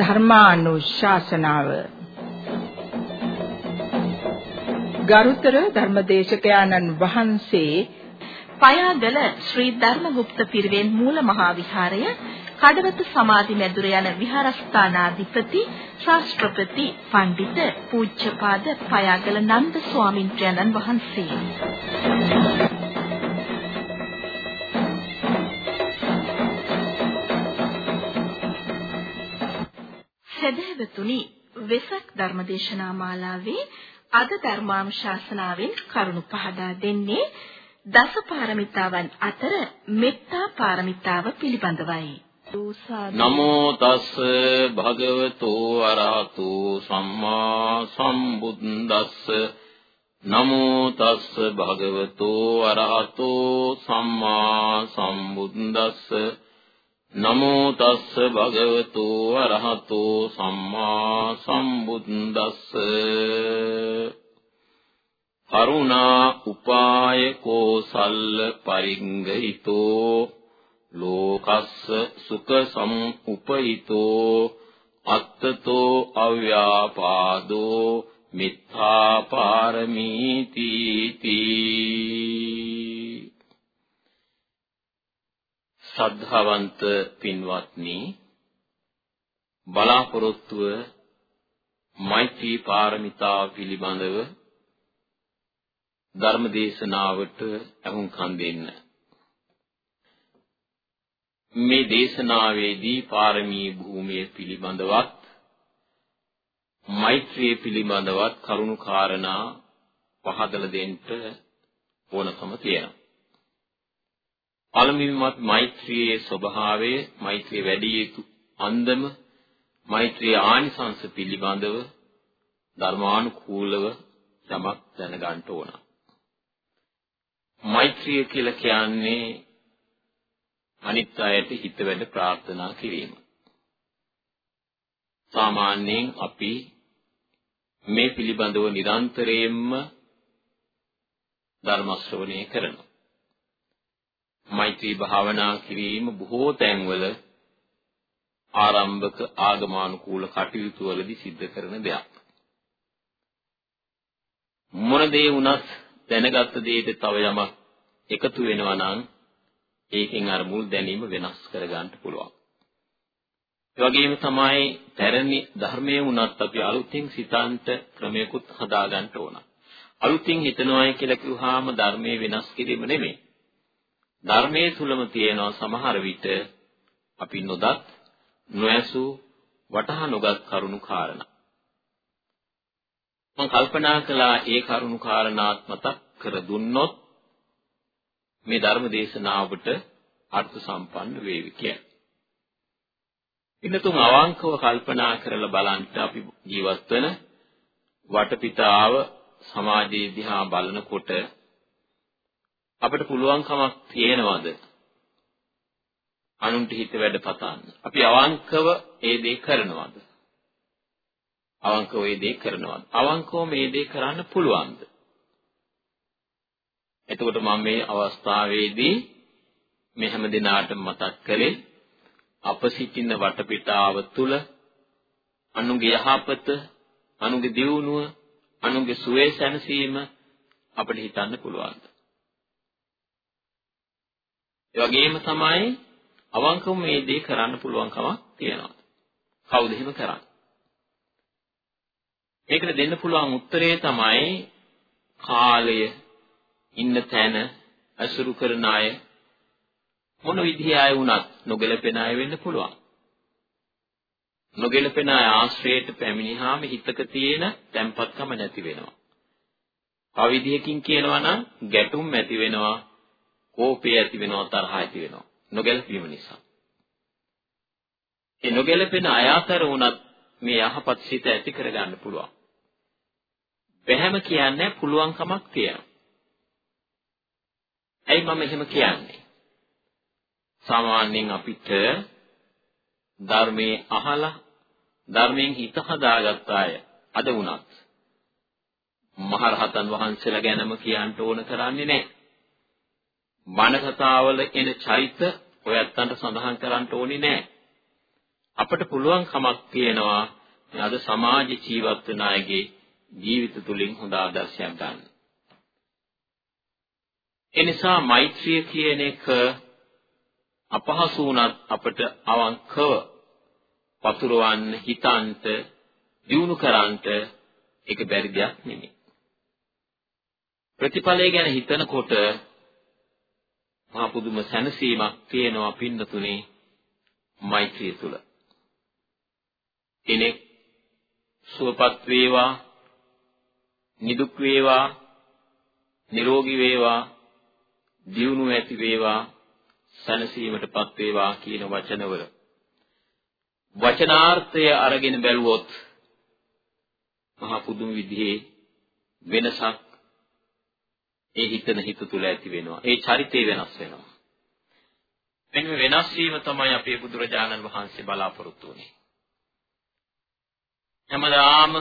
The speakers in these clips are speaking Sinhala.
ධර්මානුශාසනාව. ගරුතර ධර්මදේශකයාණන් වහන්සේ පයාගල ශ්‍රී ධර්මගුප්ත පිරිවෙන් මූල මහා විහාරය කඩවත සමාධි මැදුර යන විහාරස්ථානාධිපති ශාස්ත්‍රපති පඬිත පූජ්‍යපාද පයාගල නන්ද ස්වාමින්ත්‍රයන්න් වහන්සේ. සදහැවතුනි වෙසක් ධර්මදේශනා මාලාවේ අද ධර්මානුශාසනාවෙන් කරුණු පහදා දෙන්නේ දස පාරමිතාවන් අතර මෙත්තා පාරමිතාව පිළිබඳවයි. නමෝ තස් භගවතෝ අරහතෝ සම්මා සම්බුද්දස්ස නමෝ තස් භගවතෝ අරහතෝ සම්මා සම්බුද්දස්ස නමෝ තස්ස භගවතු අරහතෝ සම්මා සම්බුද්දස්ස. කරුණා උපාය කෝසල්ල පරිංගහිතෝ ලෝකස්ස සුඛ සම්උපහිතෝ අත්තතෝ අව්‍යාපාදෝ. මිත්‍යා පාරමීති තී. ශ්‍රද්ධාවන්ත පින්වත්නි බලාපොරොත්තුව මෛත්‍රී පාරමිතාව පිළිබඳව ධර්ම දේශනාවට අහුම්කම් දෙන්න. මේ දේශනාවේදී පාරමී භූමිය පිළිබඳවත් මෛත්‍රිය පිළිබඳවත් කරුණු කාරණා පහදලා දෙන්න ඕනකම තියෙනවා. පළමුවෙන්මත් මෛත්‍රියේ ස්වභාවය, මෛත්‍රිය වැඩි යුතු අන්දම, මෛත්‍රිය ආනිසංස පිළිබඳව ධර්මානුකූලව යමක් දැනගන්න ඕන. මෛත්‍රිය කියලා කියන්නේ අනිත් අයට හිත වැඩ ප්‍රාර්ථනා කිරීම. සාමාන්‍යයෙන් අපි මේ පිළිබඳව නිරන්තරයෙන්ම ධර්ම ශ්‍රවණය කරනවා. මෛත්‍රී භාවනා කිරීම බොහෝ තැන්වල ආරම්භක ආගමානුකූල කටයුතු වලදී සිද්ධ කරන දෙයක්. මොන දේ වුණත් දැනගත්ත දෙයට තව යමක් එකතු වෙනවා නම් ඒකෙන් අර මුල් දැනීම වෙනස් කරගන්න පුළුවන්. ඒ වගේම තමයි පැරණි ධර්මයේ වුණත් අපි අලුතින් සිතාන්ත ක්‍රමයකට හදාගන්න ඕන. අලුතින් හිතනවායි කියලා කිව්වහම ධර්මයේ වෙනස් කිරීම නෙමෙයි. ධර්මයේ තුලම තියෙනවා සමහර විට අපි නොදත් නොඇසු වටහා නොගත් කරුණු කාරණා. මම කල්පනා කළා ඒ කරුණු කාරණාත් මතක් කර දුන්නොත් මේ ධර්ම දේශනාවට අර්ථ සම්පන්න වේවි කියලා. ඉන්නතුන් අවංකව කල්පනා කරලා බලන්න අපි ජීවත් වෙන වටපිටාව සමාජයේ දිහා බලනකොට අපිට පුළුවන්කමක් තියෙනවද? අනුන්ට හිත වැඩ පතන්න. අපි අවංකව ඒ දේ කරනවද? අවංකව ඒ දේ කරනවද? අවංකව මේ දේ කරන්න පුළුවන්ද? එතකොට මම මේ අවස්ථාවේදී මේ හැම දිනාටම මතක් කළේ අප සිටින වටපිටාව තුල අනුගේ යහපත, අනුගේ දියුණුව, අනුගේ සුවය සැනසීම අපිට හිතන්න පුළුවන්. ඒ වගේම තමයි අවංකව මේ දේ කරන්න පුළුවන්කමක් තියෙනවා. කවුද එහෙම කරන්නේ? මේකට දෙන්න පුළුවන් උත්තරේ තමයි කාලය ඉන්න තැන අසුරු කරන අය මොන විදිහේ අය වුණත් නොගැලපෙන අය වෙන්න පුළුවන්. නොගැලපෙන අය ආශ්‍රයයට පැමිණිහාම හිතක තියෙන තැම්පත්කම නැති වෙනවා. තව විදිහකින් කියනවා නම් ගැටුම් ඇති වෙනවා කෝපය ඇති වෙනවා තරහ ඇති වෙනවා නොගැලපීම නිසා. ඒ නොගැලපෙන අය අතර වුණත් මේ යහපත් සිත ඇති කරගන්න පුළුවන්. බැහැම කියන්නේ පුළුවන්කමක් තියෙනවා. ඇයි මම එහෙම කියන්නේ? සාමාන්‍යයෙන් අපිට ධර්මයේ අහලා ධර්මයෙන් හිත හදාගත්ත අය අද වුණත් මහරහතන් වහන්සේලා ගැනම කියන්න ඕන කරන්නේ නැහැ. බණ කතාවල එන චරිත ඔයත්තන්ට සඳහන් කරන්න ඕනේ නැහැ. අපට පුළුවන් කමක් තියෙනවා අද සමාජ ජීවත් වෙන අයගේ ජීවිත තුලින් හොඳ ආදර්ශයක් ගන්න. ඒ නිසා මෛත්‍රිය කියන එක අපහසු වුණත් අපට අවංකව පතුරවන්න හිතන්ට දියුණු කරන්නට ඒක බැරි දෙයක් නෙමෙයි. ප්‍රතිඵලය ගැන හිතනකොට මහා පුදුම සැනසීමක් තියෙනවා පින්නතුනේ මෛත්‍රිය තුල. කෙනෙක් සුවපත් වේවා නිදුක් වේවා නිරෝගී වේවා දියුණු ඇති වේවා සැනසීමටපත් වේවා කියන වචනවල වචනාර්ථය අරගෙන බැලුවොත් මහා පුදුම විදිහේ වෙනසක් ඒ හිතන හිත තුළ ඇති වෙනවා. ඒ චරිතය වෙනස් වෙනවා. මෙන්න වෙනස් වීම තමයි අපේ බුදුරජාණන් වහන්සේ බලාපොරොත්තු වෙන්නේ. හැමදාම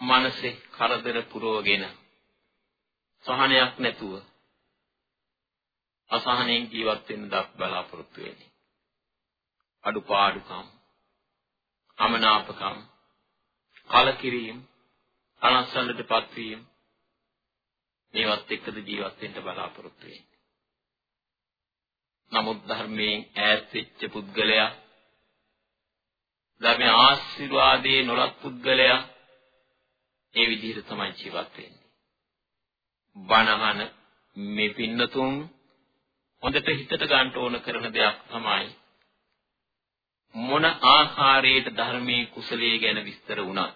මනසේ කරදර පුරවගෙන සහනයක් නැතුව අසහනෙන් ජීවත් වෙන්න දක් බලාපොරොත්තු වෙන්නේ. අඩුපාඩුකම්, අමනාපකම්, කලකිරීම, අනස්සලටපත් වීම මේවත් එක්කද ජීවත් වෙන්න බලාපොරොත්තු වෙන්නේ. නමුත් ධර්මයෙන් ඈත් වෙච්ච පුද්ගලයා ධර්මයේ ආශිර්වාදයේ නොලත් පුද්ගලයා ඒ විදිහට තමයි ජීවත් වෙන්නේ. බණහන මේ පින්නතුන් හොඳට හිතට ගන්න ඕන කරන දෙයක් තමයි මොන ආකාරයට ධර්මයේ කුසලයේ ගැන විස්තර වුණත්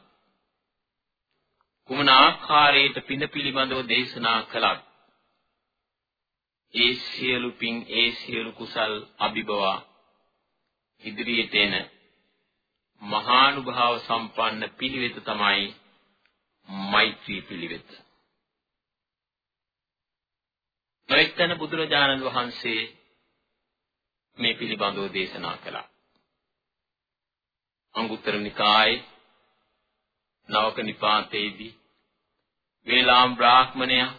කුමන ආකාරයට පින පිළිබඳව දේශනා කළත් ඒ සියලු පින් ඒ සියලු කුසල් අභිබවා ඉදිරියට එන මහානුභාව සම්පන්න පිළිවෙත තමයි මෛත්‍රී පිළිවෙත. නොඑක්තන බුදුරජාණන් වහන්සේ මේ පිළිබඳව දේශනා කළා. අංගුත්තර නිකායේ නවක නිපාතේදී වේලාම් බ්‍රාහ්මණයා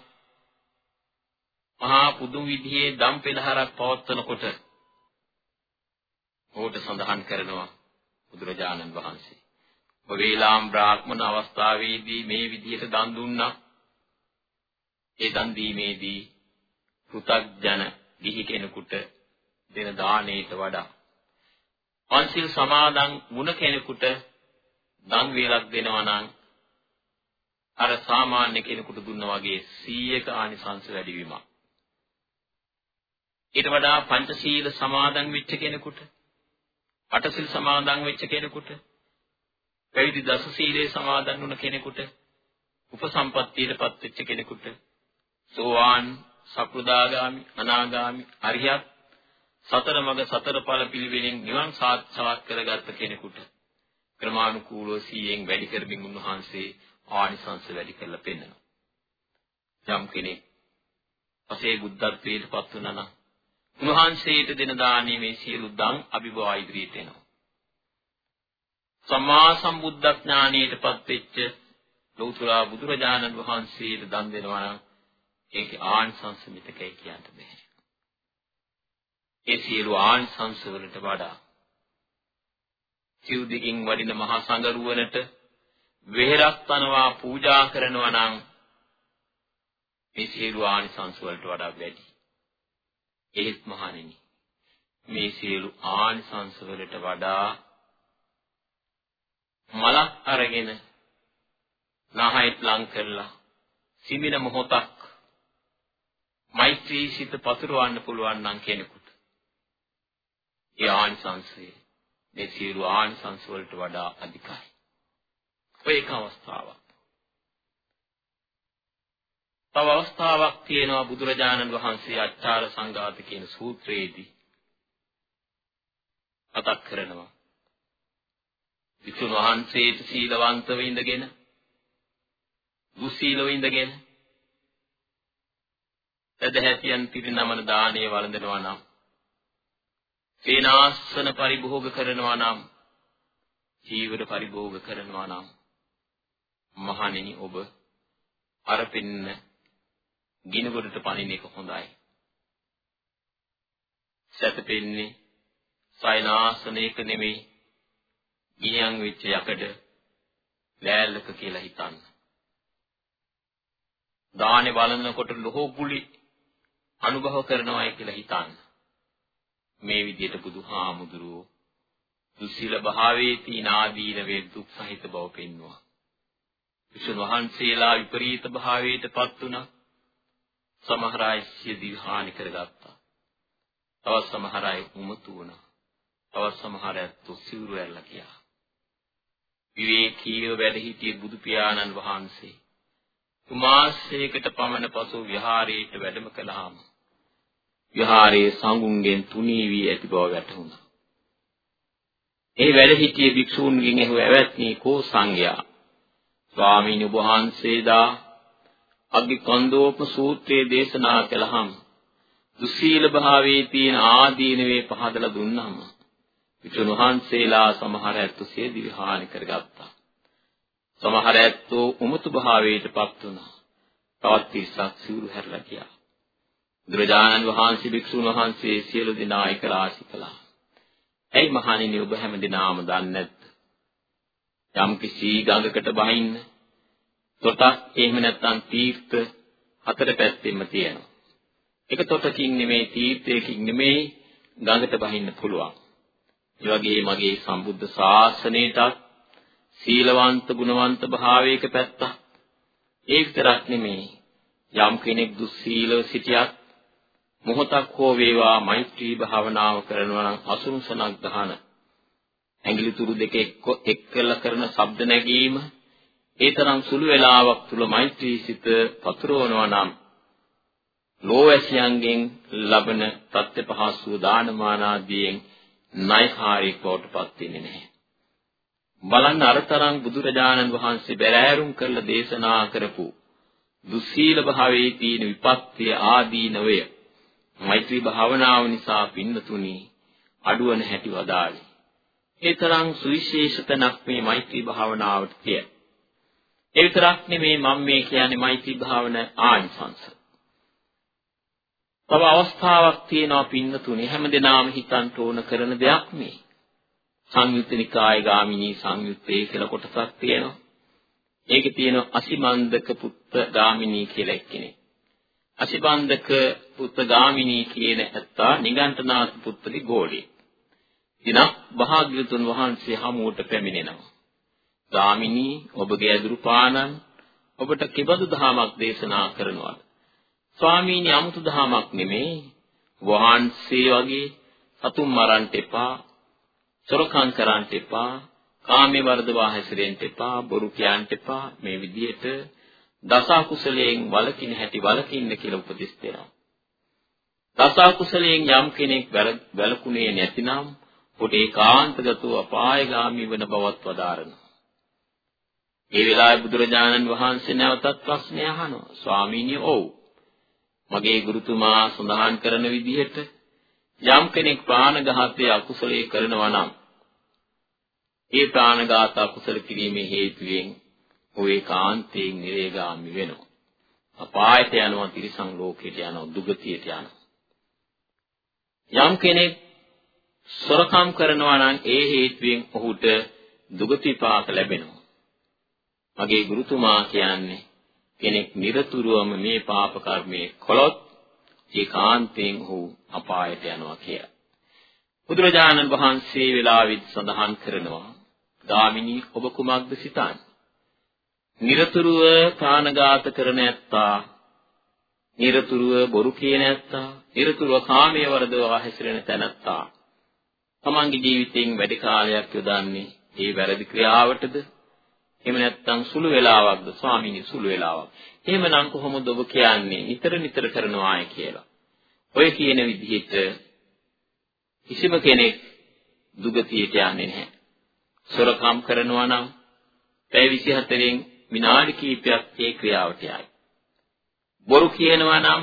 මහා පුදුම විදිහේ දම් පෙළහරක් පවත්වනකොට ඕට සඳහන් කරනවා බුදුරජාණන් වහන්සේ. ඔබ වේලාම් බ්‍රාහ්මණ අවස්ථාවේදී මේ විදිහට දන් දුන්නා. ඒ දන් දීමේදී පෘථග්ජන ගිහි කෙනෙකුට දෙන දාණයට වඩා පන්සිල් සමාදන් වුණ කෙනෙකුට දන් වේලක් දෙනවා නම් අර සාමාන්‍ය කෙනෙකුට දුන්නා වගේ 100ක ආනිසංස වැඩිවීමක්. ඊට වඩා පංචශීල සමාදන් වෙච්ච කෙනෙකුට, අටසිල් සමාදන් වෙච්ච කෙනෙකුට, පැවිදි දස සීලේ සමාදන් වුණ කෙනෙකුට, උපසම්පත්තියටපත් වෙච්ච කෙනෙකුට, සෝවාන්, සකෘදාගාමි, අනාගාමි, අරිහත් සතර මඟ සතර ඵල පිළිවෙලින් නිවන් සාක්ෂාත් කරගත්ත කෙනෙකුට ක්‍රමානුකූලව 100න් වැඩි කරමින් උන්වහන්සේ ආනිසංස වැඩි කරලා පෙන්නනවා. යම් කෙනෙක් පසේ බුද්ධත්වයට පත් වුණා නම් උන්වහන්සේට දෙන දානීය මේ සියලු දන් අභිභවා ඉදිරියට එනවා. සම්මා සම්බුද්ධ ඥානයටපත් වෙච්ච ලෞතර බුදුරජාණන් වහන්සේට දන් දෙනවා නම් ඒකේ ආනිසංස මිතකයි කියන්න බෑ. ඒ සියලු ආනිසංස වලට වඩා සිව් දිගින් වඩින මහා සංගරුවනට වෙහෙරක් තනවා පූජා කරනවා නම් මේ සියලු ආනිසංස වලට වඩා වැඩි. ඒත් මහණෙනි මේ සියලු ආනිසංස වලට වඩා මලක් අරගෙන නහයට ලං කරලා සිමින මොහොතක් මෛත්‍රී සිත පතුරවන්න පුළුවන් නම් කෙනෙකුට ඒ ආනිසංසය මේ සියලු ආනිසංස වලට වඩා අධිකයි. ඔය එක අවස්ථාවක්. තව අවස්ථාවක් තියෙනවා බුදුරජාණන් වහන්සේ අච්චාර සංඝාත කියන සූත්‍රයේදී මතක් කරනවා. විසුණු වහන්සේට සීලවන්තව ඉඳගෙන දුස්සීලව ඉඳගෙන සදහැතියන් පිරිනමන දාණය වළඳනවා නම් සේනාසන පරිභෝග කරනවා නම් ජීවර පරිභෝග කරනවා නම් මහණෙනි ඔබ අර පින්න ගිනගොඩට පනින එක හොඳයි. සැතපෙන්නේ සයනාසනයක නෙමෙයි ගිනියම් වෙච්ච යකඩ ලෑල්ලක කියලා හිතන්න. දානේ බලනකොට ලෝහ ගුලි අනුභව කරනවායි කියලා හිතන්න. මේ විදිහට බුදුහාමුදුරුවෝ දුස්සීල භාවයේ තීන ආදීන වේ දුක් සහිත බව පෙන්වුවා. විසුණු වහන්සේලා විපරීත භාවයටපත් වුණා. සමහර අය සියදිවි හානි කරගත්තා. තවත් සමහර අය උමතු වුණා. තවත් සමහර අය තුසිවුරු ඇල්ලා ගියා. විවේකීව වැඩ සිටිය බුදු පියාණන් වහන්සේ තුමාසයකට පමණ පසු විහාරයට වැඩම කළාම විහාරයේ සංගුන්ගෙන් තුනී වී ඇති බව වැටහුණා. ඒ වැඩ සිටියේ භික්ෂූන්ගෙන් ඇහුව ඇවැත්නි කෝ සංඝයා ස්වාමීන් වහන්සේදා අග්ගි කන්දෝප සූත්‍රයේ දේශනා කළාම දුසීල භාවයේ තියෙන ආදීනවේ පහදලා දුන්නාම විසුණු වහන්සේලා සමහර ඇත්තු සිය දිවිහානි කරගත්තා. සමහර ඇත්තෝ උමතු භාවයටපත් වුණා. තවත් පිරිසක් සිවුරු හැරලා ගියා. බුදුරජාණන් වහන්සේ භික්ෂුන් වහන්සේ සියලු දෙනා එක රාශි කළා. ඇයි මහණෙනි ඔබ හැම දිනාම දන්නේ නැද්ද? යම් කිසි ගඟකට බහින්න තොටක් එහෙම නැත්නම් තීර්ථ හතර පැත්තෙම තියෙනවා. එක තොටකින් නෙමෙයි තීර්ථයකින් නෙමෙයි ගඟට බහින්න පුළුවන්. ඒ වගේ මගේ සම්බුද්ධ ශාසනයටත් සීලවන්ත ගුණවන්ත භාවයක පැත්තක්. ඒ විතරක් නෙමෙයි යම් කෙනෙක් දුස්සීලව සිටියත් මොහොතක් හෝ වේවා මෛත්‍රී භාවනාව කරනවා නම් අසුරුසනක් ගහන ඇඟිලි තුරු දෙක එක්කලා කරන ශබ්ද නැගීම ඒ තරම් සුළු වේලාවක් තුල මෛත්‍රී සිත පතුරවනවා නම් ලෝවැසියන්ගෙන් ලබන ප්‍රත්‍යපහසු දානමාන ආදීන් ණයකාරීක බවටපත් වෙන්නේ නැහැ. බලන්න අරතරන් බුදුරජාණන් වහන්සේ බැලෑරුම් කරලා දේශනා කරපු දුස්සීල භාවයේ තියෙන විපත්‍ය ආදීනවය මෛත්‍රී භාවනාව නිසා පින්නතුනි අඩුවන හැටි වදාළේ. ඒ තරම් සුවිශේෂ තැනක් මේ මෛත්‍රී භාවනාවට තියෙන. ඒ විතරක් නෙමේ මම මේ කියන්නේ මෛත්‍රී භාවන ආනිසංස. තව අවස්ථාවක් තියෙනවා පින්නතුනේ හැමදෙනාම හිතන්න ඕන කරන දෙයක් මේ. සංයුත්ත නිකාය ගාමිනී සංයුත්තේ කියලා කොටසක් තියෙනවා. ඒකේ තියෙනවා අසිමන්දක පුත්ත ගාමිනී කියලා එක්කෙනෙක්. අසිබන්දක පුත්ත ගාමිනී කියන ඇත්තා නිගණ්ඨනාථ පුත්‍රගේ ගෝලිය. දිනක් භාග්‍යවතුන් වහන්සේ හමුවට පැමිණෙනවා. ගාමිනී ඔබගේ අඳුරු පානන් ඔබට කිබඳු දහමක් දේශනා කරනවද? ස්වාමීනි 아무තු දහමක් නෙමේ. වහන්සේ වගේ සතුන් මරන්න එපා. සොරකම් කරන්න එපා. කාමයේ වර්ධවා හැසිරෙන්න එපා. බොරු කියන්න එපා. මේ විදිහට දස කුසලයෙන් වලකින හැටි වලකින්න කියලා උපදෙස් දෙනවා. දස කුසලයෙන් යම් කෙනෙක් වැළකුණේ නැතිනම් පොඩි ඒකාන්තගතව අපායগামী වෙන බවත් වදාරනවා. ඒ වෙලාවේ බුදුරජාණන් වහන්සේ නැවතත් ප්‍රශ්නය අහනවා. ස්වාමීනි ඔව්. මගේ ගුරුතුමා සඳහන් කරන විදිහට යම් කෙනෙක් ප්‍රාණඝාතයේ අකුසලයේ කරනවා නම් ඒ ප්‍රාණඝාත අකුසල කිරීමේ හේතුවෙන් ඔය කාන්තයෙන් නිරේගාමි වෙනවා. අපායට යනවා තිරිසන් ලෝකයට යනවා දුගතියට යනවා. යම් කෙනෙක් සොරකම් කරනවා නම් ඒ හේතුවෙන් ඔහුට දුගතිපාක ලැබෙනවා. මගේ ගුරුතුමා කියන්නේ කෙනෙක් নিরතුරුවම මේ පාප කර්මයේ කළොත් ඒකාන්තයෙන් ඔහු අපායට යනවා කියලා. බුදුරජාණන් වහන්සේ වෙලාවෙත් සඳහන් කරනවා ගාමිනී ඔබ කුමක්ද සිතන්නේ? নিরතුරුව ප්‍රාණඝාත කරන ඇත්තා. නිරතුරුව බොරු කියන ඇත්තා. නිරතුරුව කාමයේ වරදවා හැසිරෙන තැනැත්තා. තමන්ගේ ජීවිතයෙන් වැඩි කාලයක් යොදන්නේ ඒ වැරදි ක්‍රියාවටද? එහෙම නැත්නම් සුළු වේලාවක්ද? ස්වාමීනි සුළු වේලාවක්. එහෙමනම් කොහොමද ඔබ කියන්නේ? නිතර නිතර කරනවාය කියලා. ඔය කියන විදිහට කිසිම කෙනෙක් දුගතියට යන්නේ නැහැ. සොරකම් කරනවා නම් පැය 24න් විනාඩි කිහිපයක් ඒ ක්‍රියාවට යයි. බොරු කියනවා නම්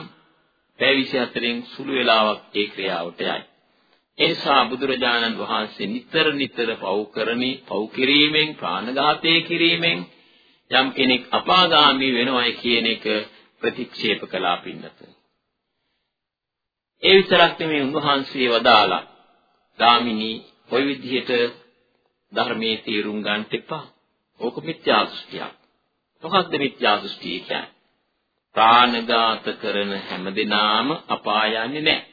පැය 24න් සුළු වේලාවක් ඒ ක්‍රියාවට යයි. ඒ නිසා බුදුරජාණන් වහන්සේ නිතර නිතර පව් කරමි පව් කිරීමෙන් ප්‍රාණඝාතය කිරීමෙන් යම් කෙනෙක් අපාගාමී වෙනවයි කියන එක ප්‍රතික්ෂේප කළා පින්නත. ඒ විතරක් නෙමෙයි උන්වහන්සේ වදාලා ගාමිනී ওই විදිහට ධර්මයේ තේරුම් ගන්නට එපා. ඕක මිත්‍යා දෘෂ්ටියක්. මොකක්ද මිත්‍යා දෘෂ්ටිය කියන්නේ? ප්‍රාණඝාත කරන හැමදෙනාම අපාය යන්නේ නැහැ.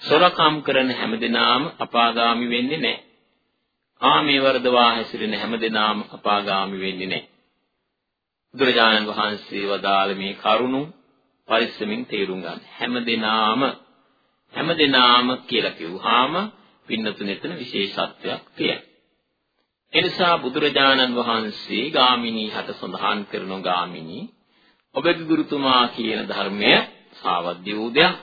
සොරකම් කරන හැමදෙනාම අපාගාමි වෙන්නේ නැහැ. කාමයේ වර්ධවා හැසිරෙන හැමදෙනාම අපාගාමි වෙන්නේ නැහැ. බුදුරජාණන් වහන්සේ වදාළ මේ කරුණු පරිස්සමින් තේරුම් ගන්න. හැමදෙනාම හැමදෙනාම කියලා කිව්වහම පින්නතුන් එතන විශේෂත්වයක් තියෙනවා. එනිසා බුදුරජාණන් වහන්සේ ගාමිනී හට සඳහන් කරන ගාමිනී ඔබගේ ගුරුතුමා කියන ධර්මය සාවද්‍ය වූ දෙයක්.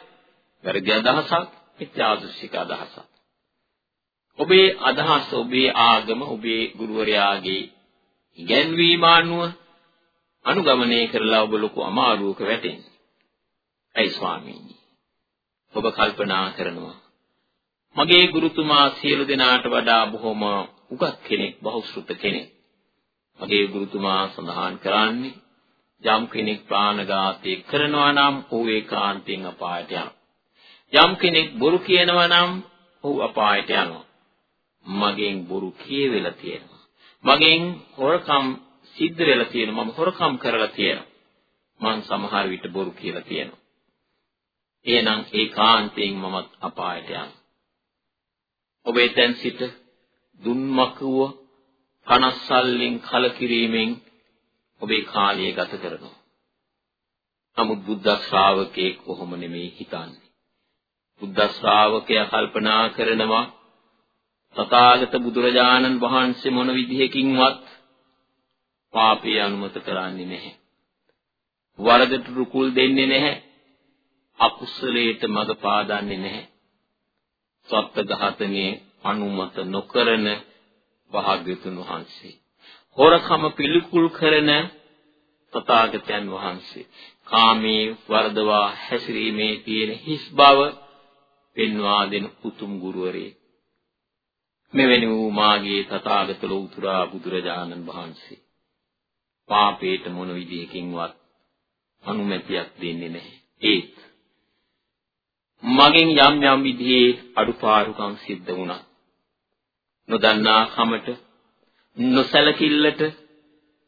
වැරදි අදහසක්, මිත්‍යාදෘෂ්ටික අදහසක්. ඔබේ අදහස, ඔබේ ආගම, ඔබේ ගුරුවරයාගේ ඉගැන්වීම අනුව අනුගමනය කරලා ඔබ ලොකු අමාරුවක වැටෙන්නේ. ඇයි ස්වාමීනි? ඔබ කල්පනා කරනවා මගේ ගුරුතුමා සියලු දෙනාට වඩා බොහොම උගත් කෙනෙක්, බහුශෘත කෙනෙක්. මගේ ගුරුතුමා සඳහන් කරන්නේ යම් කෙනෙක් ප්‍රාණඝාතය කරනවා නම් ඔහු ඒකාන්තයෙන් අපායට යනවා. යම් කෙනෙක් බොරු කියනවා නම් ඔහු අපායට යනවා. මගෙන් බොරු කියවෙලා තියෙනවා. මගෙන් හොරකම් සිද්ධ වෙලා තියෙනවා. මම හොරකම් කරලා තියෙනවා. මං සමහර විට බොරු කියලා තියෙනවා. එහෙනම් ඒකාන්තයෙන් මමත් අපායට යනවා. ඔබ එතෙන් සිට දුන්මකුව කනස්සල්ලෙන් කලකිරීමෙන් ඔබේ කාලය ගත කරනවා. නමුත් බුද්ධ ශ්‍රාවකෙක් කොහොම නෙමෙයි හිතන්නේ. බුද්ධ ශ්‍රාවකයා කල්පනා කරනවා තථාගත බුදුරජාණන් වහන්සේ මොන විදිහකින්වත් පාපය අනුමත කරන්නේ නැහැ. වරදට රුකුල් දෙන්නේ නැහැ. අකුසලයට මඟ පාදන්නේ නැහැ. සත්ත්ව ඝාතනයේ අනුමත නොකරන භාග්‍යතුන් වහන්සේ. හොරකම පිළිකුල් කරන තථාගතයන් වහන්සේ. කාමී වර්ධවා හැසිරීමේ තියෙන හිස් බව පෙන්වා දෙන උතුම් ගුරුවරේ. මෙවැනි වූ මාගේ තථාගත ලෝතුරා බුදුරජාණන් වහන්සේ. පාපේට මොන විදියකින්වත් අනුමැතියක් දෙන්නේ නැහැ. ඒත් මගෙන් යම් යම් විදිහේ අඩුපාඩුකම් සිද්ධ වුණා. නොදන්නා කමට නොසලකිල්ලට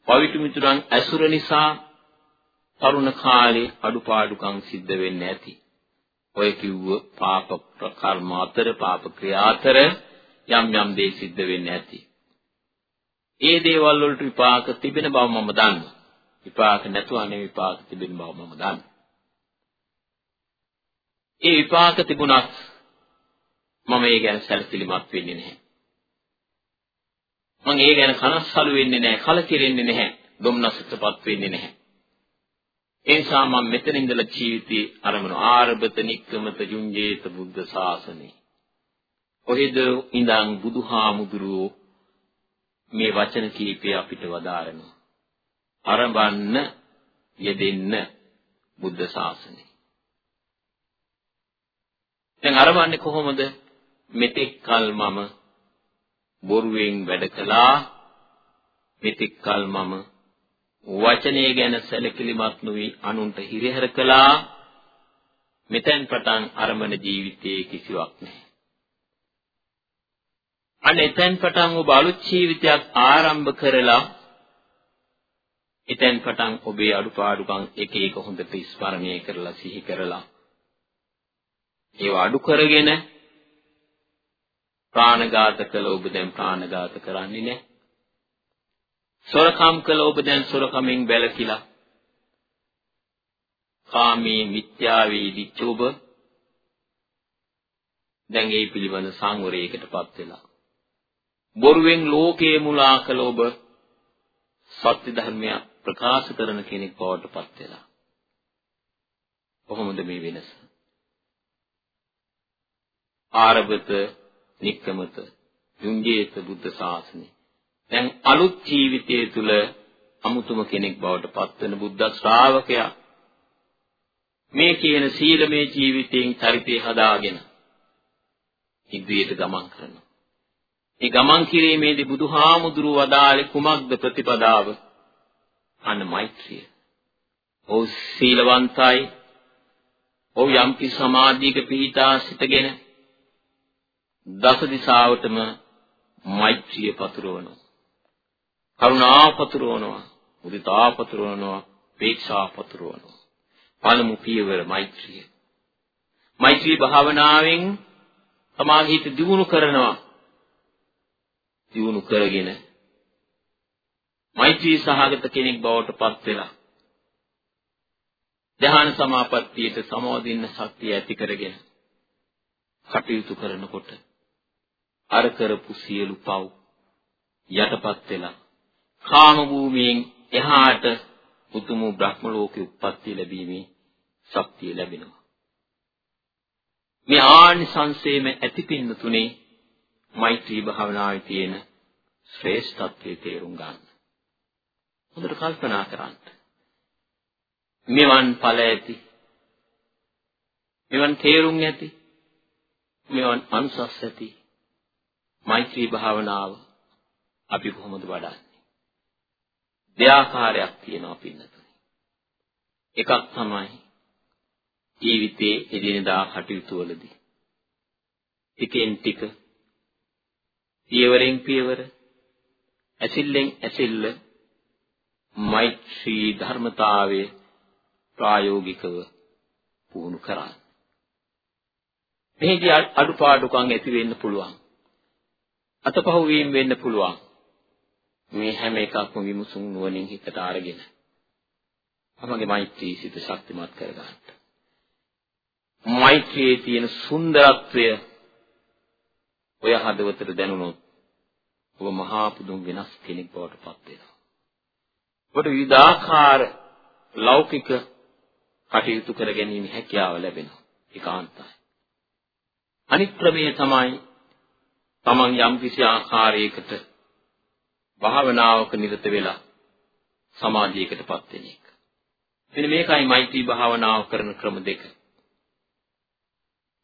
පවිතු මිතුරන් ඇසුර නිසා තරුණ කාලේ අඩුපාඩුකම් සිද්ධ වෙන්නේ නැති. ඔය කිව්ව පාප කර්ම අතර පාප ක්‍රියා අතර යම් යම් දේ සිද්ධ වෙන්නේ නැති. ඒ දේවල් වලට විපාක තිබෙන බව මම දන්නවා. විපාක නැතුව අනේ විපාක තිබෙන බව මම දන්නවා. ඒ විපාක තිබුණත් මම ඒ ගැන සැලකිලිමත් වෙන්නේ නැහැ. මම ඒ ගැන කනස්සලු වෙන්නේ නැහැ, කලකිරෙන්නේ නැහැ, දුම්නසටපත් වෙන්නේ නැහැ. ඒ නිසා මම මෙතන ඉඳලා ජීවිතේ අරමුණු ආරබත නික්කමත ජුංජේත බුද්ධ ශාසනේ. කොහෙද ඉඳන් බුදුහාමුදුරුවෝ මේ වචන කීපය අපිට වදාරනවා. අරඹන්න යෙදෙන්න බුද්ධ ශාසනේ. දැන් අරඹන්නේ කොහොමද? මෙතෙක් කල මම බොරුවෙන් වැඩ කළා. මෙතෙක් කල මම වචනය ගැන සැලකිලිමත් නොවි අනුන්ට හිරිහැර කළා. මෙතෙන් පටන් අරමන ජීවිතයේ කිසිවක් නැහැ. අන්න එතෙන් පටන් ඔබ අලුත් ජීවිතයක් ආරම්භ කරලා එතෙන් පටන් ඔබේ අඩුපාඩුකම් එක එක හොඳට ස්මරණය කරලා සිහි කරලා ඒව අඩු කරගෙන ප්‍රාණඝාත කළ ඔබ දැන් ප්‍රාණඝාත කරන්නේ නැහැ. සොරකම් කළ ඔබ දැන් සොරකමින් වැළකීලා. කාමී මිත්‍යාවේ දිච්ච ඔබ දැන් ඒ පිළිබඳ සංවරයකටපත් වෙලා. බොරුවෙන් ලෝකයේ මුලා කළ ඔබ සත්‍ය ධර්මය ප්‍රකාශ කරන කෙනෙක් බවට පත් වෙලා. කොහොමද මේ වෙනස? ආරබත නික්කමත යුංජේත බුද්ධ ශාසනය. දැන් අලුත් ජීවිතයේ තුල අමුතුම කෙනෙක් බවට පත්වෙන බුද්ධ ශ්‍රාවකයා මේ කියන සීලමය ජීවිතයෙන් චරිතය හදාගෙන ඉදිරියට ගමන් කරනවා. මේ ගමන් කිරීමේදී බුදුහාමුදුරුව වදාළේ කුමක්ද ප්‍රතිපදාව? අන්න මෛත්‍රිය. ඔව් සීලවන්තයි. ඔව් යම්කි සමාධියක පිහිටා සිටගෙන දස දිසාවටම මෛත්‍රිය පතුරවනවා. කරුණා පතුරවනවා. මුදිතා පතුරවනවා. වේක්ෂා පතුරවනවා. පළමු පියවර මෛත්‍රිය. මෛත්‍රී භාවනාවෙන් තමාගේ හිත දියුණු කරනවා. දියුණු කරගෙන මෛත්‍රී සහගත කෙනෙක් බවට පත් වෙලා ධ්‍යාන සමාපත්තියට සමවදින්න ශක්තිය ඇති කරගෙන කටයුතු කරනකොට අර කරපු සියලු පව් යටපත් වෙලා කාම භූමියෙන් එහාට උතුම් බ්‍රහ්ම ලෝකෙ උප්පත්ති ලැබීමේ ශක්තිය ලැබෙනවා. මේ ආනිසංසයේම ඇතිපින්න තුනේ මෛත්‍රී භාවනාවේ තියෙන ශ්‍රේෂ්ඨත්වයේ තේරුම් ගන්න. හොඳට කල්පනා කරන්න. මෙවන් ඵල ඇති. මෙවන් තේරුම් ඇති. මෙවන් අනුසස් ඇති. මෛත්‍රී භාවනාව අපි කොහොමද වඩන්නේ? දෙආකාරයක් තියෙනවා පින්නතුනි. එකක් තමයි ජීවිතයේ එදිනෙදා කටයුතු වලදී ටිකෙන් ටික පියවරෙන් පියවර ඇසිල්ලෙන් ඇසිල්ල මෛත්‍රී ධර්මතාවය ප්‍රායෝගිකව පුහුණු කරන්න. මෙහිදී අඩුපාඩුකම් ඇති වෙන්න පුළුවන්. අතපහුව වීම වෙන්න පුළුවන්. මේ හැම එකක්ම විමුසුම් නුවණින් හිතට අරගෙන අපගේ මෛත්‍රී සිත ශක්තිමත් කරගන්න. මෛත්‍රියේ තියෙන සුන්දරත්වය ඔය හදවතට දැනුනොත් ඔබ මහා පුදුම වෙනස් කෙනෙක් බවට පත් වෙනවා. ඔබට විවිධාකාර ලෞකික කටයුතු කර ගැනීම හැකියාව ලැබෙනවා. ඒකාන්තයි. අනිත් ක්‍රමය තමයි තමන් යම් කිසි ආකාරයකට භාවනාවක නිරත වෙලා සමාධියකටපත් වෙන එක. මෙන්න මේකයි මෛත්‍රී භාවනාව කරන ක්‍රම දෙක.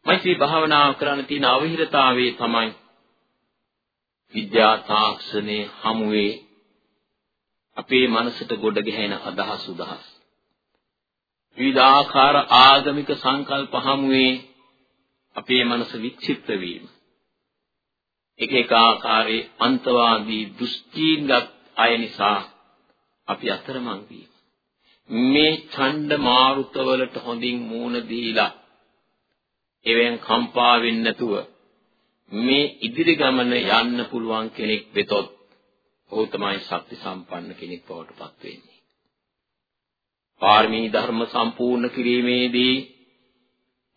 මෛත්‍රී භාවනාව කරන්න තියෙන අවහිරතාවය තමයි විද්‍යා තාක්ෂණයේ හමුවේ අපේ මනසට ගොඩ ගැහෙන අදහස් උදහස් විවිධාකාර ආගමික සංකල්ප හමුවේ අපේ මනස වික්ෂිප්ත වීම එක එක ආකාරයේ අන්තවාදී දෘෂ්ටීන්ගත් අය නිසා අපි අතරමං වීම මේ ඡණ්ඩ මාරුතවලට හොඳින් මූණ දීලා එවෙන් කම්පා වෙන්නේ නැතුව මේ ඉදිරි ගමන යන්න පුළුවන් කෙනෙක් වෙතොත් ඔහු තමයි ශක්ති සම්පන්න කෙනෙක් බවට පත් වෙන්නේ. පාරමී ධර්ම සම්පූර්ණ කිරීමේදී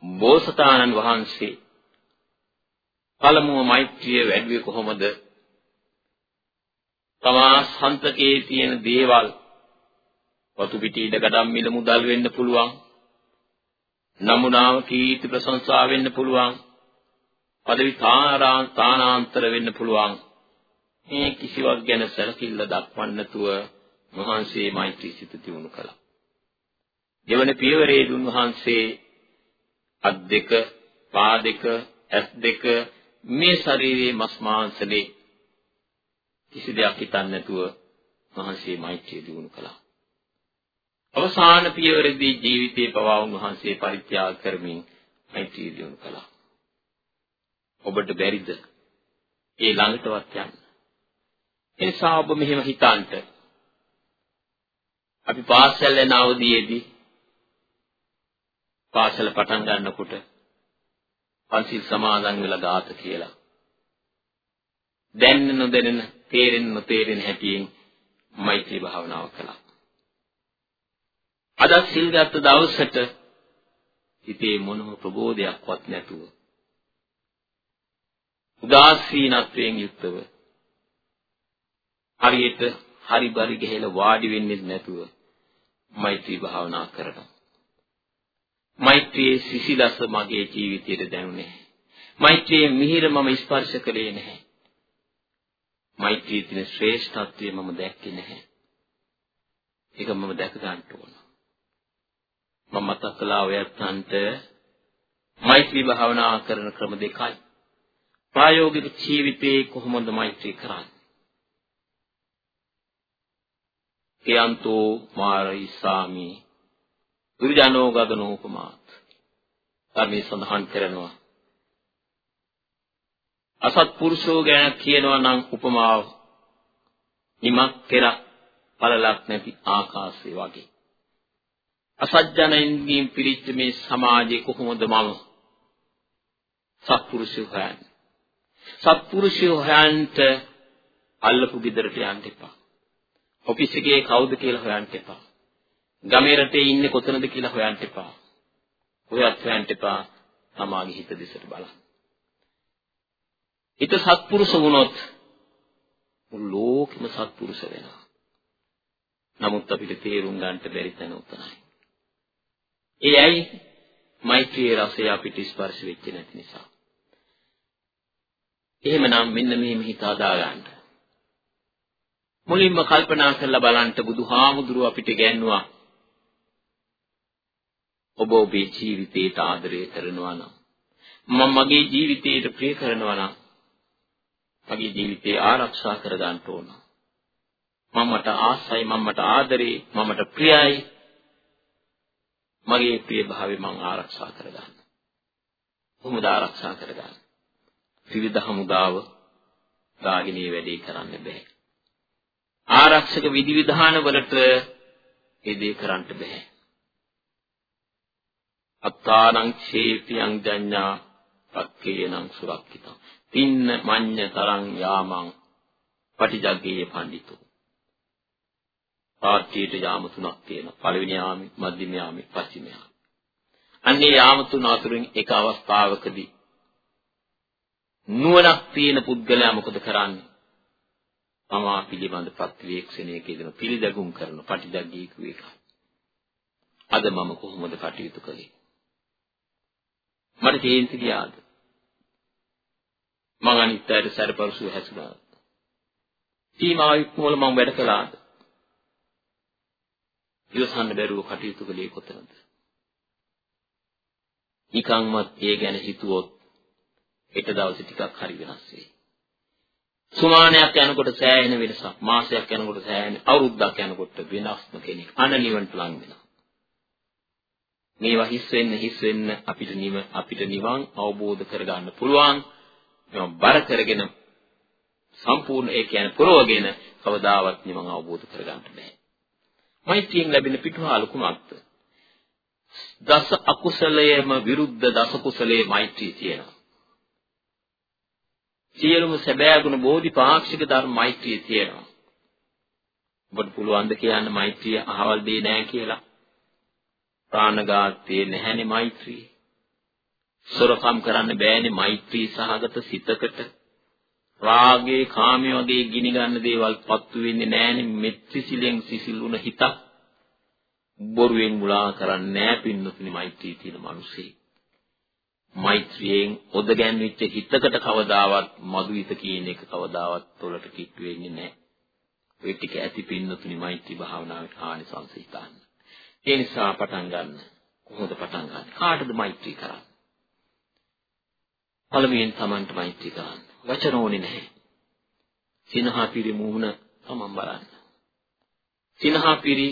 බෝසතාණන් වහන්සේ පළමුව මෛත්‍රිය වැඩිවේ කොහොමද? තමා සන්තකේ තියෙන දේවල් වතු පිටි ඉඩ ගඩම් මිල මුදල් වෙන්න පුළුවන්. නමුනාව කීර්ති ප්‍රශංසා වෙන්න පුළුවන්. පදවි තාරාන් තානාන්තර වෙන්න පුළුවන්. මේ කිසිවක් ගැන සැලකිල්ල දක්වන්න නැතුව මහන්සිය මෛත්‍රී සිත දිනු කළා. දෙවන පියවරේ දුන් වහන්සේ අත් දෙක, පා දෙක, ඇස් දෙක මේ ශරීරයේ මස් මාංශලේ කිසි දෙයක් හිතන්නේ නැතුව මහන්සිය මෛත්‍රිය දිනු කළා. අවසාන පියවරේදී ජීවිතේ පවා උන්වහන්සේ පරිත්‍යාග කරමින් මෛත්‍රිය දිනු කළා. ඔබට බැරිද ඒ ළඟටවත් යන්න? ඒ නිසා ඔබ මෙහෙම හිතන්ට අපි පාසල් යන අවදියේදී පාසල පටන් ගන්නකොට පන්සිල් සමාදන් වෙලා ගාත කියලා. දැන්න නොදැනෙන තේරෙන්න නොතේරෙන හැටියෙන් මෛත්‍රී භාවනාව කළා. අද සිල් ගත්ත දවසට හිතේ මොනම ප්‍රබෝධයක්වත් නැතුව උදාසීනත්වයෙන් යුක්තව හරියට හරි බරි ගහලා වාඩි වෙන්නේ නැතුව මෛත්‍රී භාවනා කරනවා. මෛත්‍රියේ සිසිලස මගේ ජීවිතයට දැනුනේ. මෛත්‍රියේ මිහිර මම ස්පර්ශ කළේ නැහැ. මෛත්‍රියේ තියෙන ශ්‍රේෂ්ඨත්වය මම දැක්කේ නැහැ. ඒක මම දැක ගන්න ඕන. මම මතක් කළා ඔයත්න්ට මෛත්‍රී භාවනා කරන ක්‍රම දෙකයි. ප්‍රායෝගික ජීවිතේ කොහොමද මෛත්‍රී කරන්නේ? කයන්තෝ මාරිසාමි දුර්ජනෝ ගගනෝපමාත් ධර්මයේ සඳහන් කරනවා අසත්පුරුෂෝ ගැන කියනවා නම් උපමාව නිමක් කෙර පළලක් නැති ආකාශය වගේ. අසජ්ජනයින්ගෙන් පිරිච්ච මේ සමාජයේ කොහොමද මම සත්පුරුෂයෝ හොයන්නේ? සත්පුරුෂයෝ හොයන්ට අල්ලපු ගෙදරට යන්න එපා. ඔෆිස් එකේ කවුද කියලා හොයන්න එපා. ගමේ රටේ ඉන්නේ කොතනද කියලා හොයන්න එපා. ඔයත් හොයන්න එපා. තමාගේ හිත දිසට බලන්න. හිත සත්පුරුෂ වුණොත් මුළු ලෝකෙම සත්පුරුෂ වෙනවා. නමුත් අපිට තේරුම් ගන්නට බැරි තැන උතනයි. ඒ ඇයි? මෛත්‍රියේ රසය අපිට ස්පර්ශ වෙච්ච නැති නිසා. එහෙමනම් මෙන්න මෙහෙම හිත හදා ගන්න. මුලින්ම කල්පනා කරලා බලන්න බුදුහාමුදුරුව අපිට ගැන්නුවා ඔබ ඔබේ ජීවිතයට ආදරය කරනවා නම් මම මගේ ජීවිතයට ප්‍රිය කරනවා නම් මගේ ජීවිතේ ආරක්ෂා කර ගන්න ඕන. මමට ආසයි මමට ආදරේ මමට ප්‍රියයි මගේ ප්‍රිය භාවය මම ආරක්ෂා කර ගන්න. කොහොමද ආරක්ෂා කරගන්නේ? ත්‍රිවිධ හමුදාව දාගෙන මේ වැඩේ කරන්න බෑ. ආරක්ෂක විධිවිධාන වලට ඒ දේ කරන්න බෑ. අත්තානං ඡේතියං ජඤ්ඤා පක්කේනං සුරක්කිතං. තින්න මඤ්ඤ තරං යාමං පටිජග්ගේය පඬිතු. පාර්ටියට යාම තුනක් තියෙනවා පළවෙනි යාමි මධ්‍යම යාමි පස්චිම යාමි. අන්නේ යාම තුන අතුරින් එක අවස්ථාවකදී නුවණක් තියෙන පුද්ගලයා මොකද කරන්නේ? මම පිළිබඳ ප්‍රතිවේක්ෂණයක යෙදෙන පිළිදගුම් කරන පටිජග්ගී කිව්ව එකයි අද මම කොහොමද කටයුතු කළේ? මට කේන්ති ගියාද? මං අනිත් අයට සැරපරුසු හැසුණාද? සීමාව ඉක්මවල මං වැඩ කළාද? ඉවසන්න බැරුව කටයුතු කළේ කොතනද? නිකන්වත් ඒ ගැන හිතුවොත් හෙට දවසේ ටිකක් හරි වෙනස් වෙයි. සුමානයක් යනකොට සෑහෙන වෙනසක් මාසයක් යනකොට සෑහෙන අවුරුද්දක් යනකොට වෙනස්ම කෙනෙක් අන නිවන්ට ලං වෙනවා. මේවා හිස් වෙන්න හිස් වෙන්න අපිට නිව අපිට නිවන් අවබෝධ කරගන්න පුළුවන්. මේවා බර කරගෙන සම්පූර්ණ ඒ කියන්නේ පුරවගෙන කවදාවත් නිවන් අවබෝධ කරගන්න බෑ. මෛත්‍රියෙන් ලැබෙන පිටුහාල කුමක්ද? දස අකුසලයේම විරුද්ධ දස කුසලයේ මෛත්‍රිය තියෙනවා. සියලුම සැබෑ ගුණ බෝධිපාක්ෂික ධර්ම මෛත්‍රිය තියෙනවා. ඔබට පුළුවන් ද කියන්න මෛත්‍රිය අහවල් දෙේ නෑ කියලා? ප්‍රාණඝාතයේ නැහැනේ මෛත්‍රී. සොරකම් කරන්න බෑනේ මෛත්‍රී සහගත සිතකට. රාගේ කාමයේ වගේ ගිනි ගන්න දේවල් පත්තු වෙන්නේ නැහැනේ මෙත්සිසිලෙන් සිසිලුන හිතක්. බොරුවෙන් මුලා කරන්නේ නැහැ පින්නතුනි මෛත්‍රී තියෙන මිනිස්සේ. මෛත්‍රියෙන් ඔද ගැන්විච්ච හිතකට කවදාවත් මధుවිත කියන එක කවදාවත් තොලට කිට්ටු වෙන්නේ නැහැ. ඔය ටික ඇති පින්නතුනි මෛත්‍රී භාවනාවේ ආනිසංස හිතන්න. ඒ නිසා පටන් ගන්න. කොහොමද පටන් ගන්න? කාටද මෛත්‍රී කරන්නේ? පළමුවෙන් Tamanට මෛත්‍රී කරන්න. වචන ඕනේ නැහැ. සිනහා පිරි මුහුණ තමන් බලන්න. සිනහා පිරි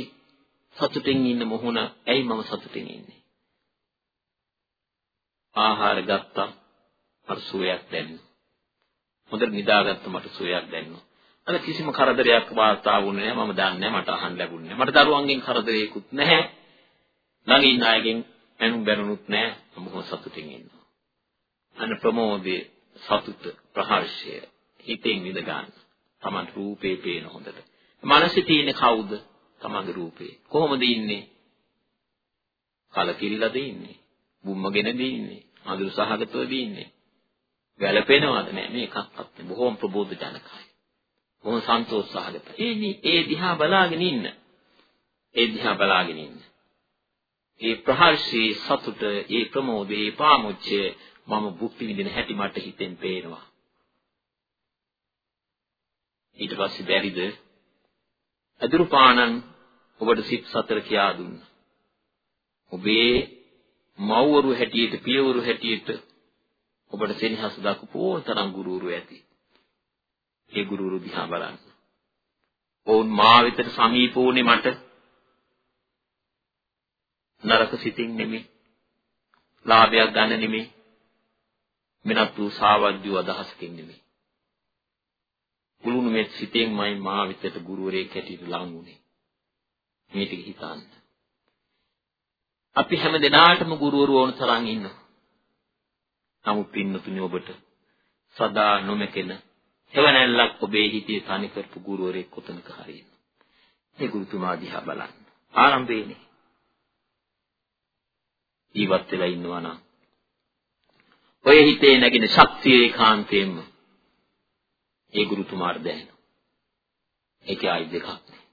සතුටින් ඉන්න මුහුණ ඇයි මම සතුටින් ඉන්නේ? ආහාර ගත්තා අර සුවයක් දැනෙනවා. හොඳට නිදාගත්ත මට සුවයක් දැනෙනවා. අර කිසිම කරදරයක් වාර්තා වුණේ නැහැ. මම දන්නේ නැහැ. මට අහන්න ලැබුණේ නැහැ. මට දරුවන්ගෙන් කරදරයක්වත් නැහැ. ළඟ ඉන්න අයගෙන් ඇනුම් බැනුනුත් නැහැ. මම සතුටින් ඉන්නවා? අන්න ප්‍රමෝදයේ සතුට ප්‍රහර්ෂය. හිතෙන් විඳ ගන්න. Taman රූපේ පේන හොඳට. මනසේ තියෙන කවුද? Tamanගේ රූපේ. කොහොමද ඉන්නේ? කලකිරිලාද ඉන්නේ? බුම්මගෙනද ඉන්නේ? අඳුරු සහගතවද ඉන්නේ? වැළපෙනවද නැහැ මේ එකක්වත් බොහොම ප්‍රබෝධ ජනකයි බොහොම සන්තෝෂ සහගත. ඒ ඒ දිහා බලාගෙන ඉන්න. ඒ දිහා බලාගෙන ඉන්න. ඒ ප්‍රහර්ෂී සතුට, ඒ ප්‍රමෝදේ, ඒ පාමුච්චය මම භුක්ති විඳින හැටි මට හිතෙන් පේනවා. ඊට පස්සේ බැරිද? අදුරුපාණන් ඔබට සිත් සතර කියා දුන්නා. ඔබේ මව්වරු හැටියට, පියවරු හැටියට ඔබට සෙනෙහස දක්වපු තරම් ගුරුවරු ඇති. ඒ ගුරුවරු දිහා බලන්න. ඔවුන් මා වෙතට සමීප වුණේ මට නරක සිතින් නෙමෙයි. ලාභයක් ගන්න නෙමෙයි. මෙනත් වූ සාවජ්ජු අදහසකින් නෙමෙයි. කුළුණු මෙත් සිතෙන්මයි මා විතට ගුරුවරයෙක් හැටියට ලං වුනේ. මේ ටික හිතන්න. අපි හැම දිනාටම ගුරුවරු ඕන තරම් ඉන්නවා. නමුත් පින්නතුනි ඔබට සදා නොමකෙන එවනැල්ලක් ඔබේ හිතේ තනි කරපු ගුරුවරයෙක් කොතනක හරි ඉන්නවා. ඒ ගුරුතුමා දිහා බලන්න. ආරම්භයේනේ. ජීවත් වෙලා ඉන්නවා නම් ඔය හිතේ නැගින ශක්තිය ඒකාන්තයෙන්ම ඒ ගුරුතුමාට දැනෙනවා. ඒකේ ආයි දෙකක් නේ.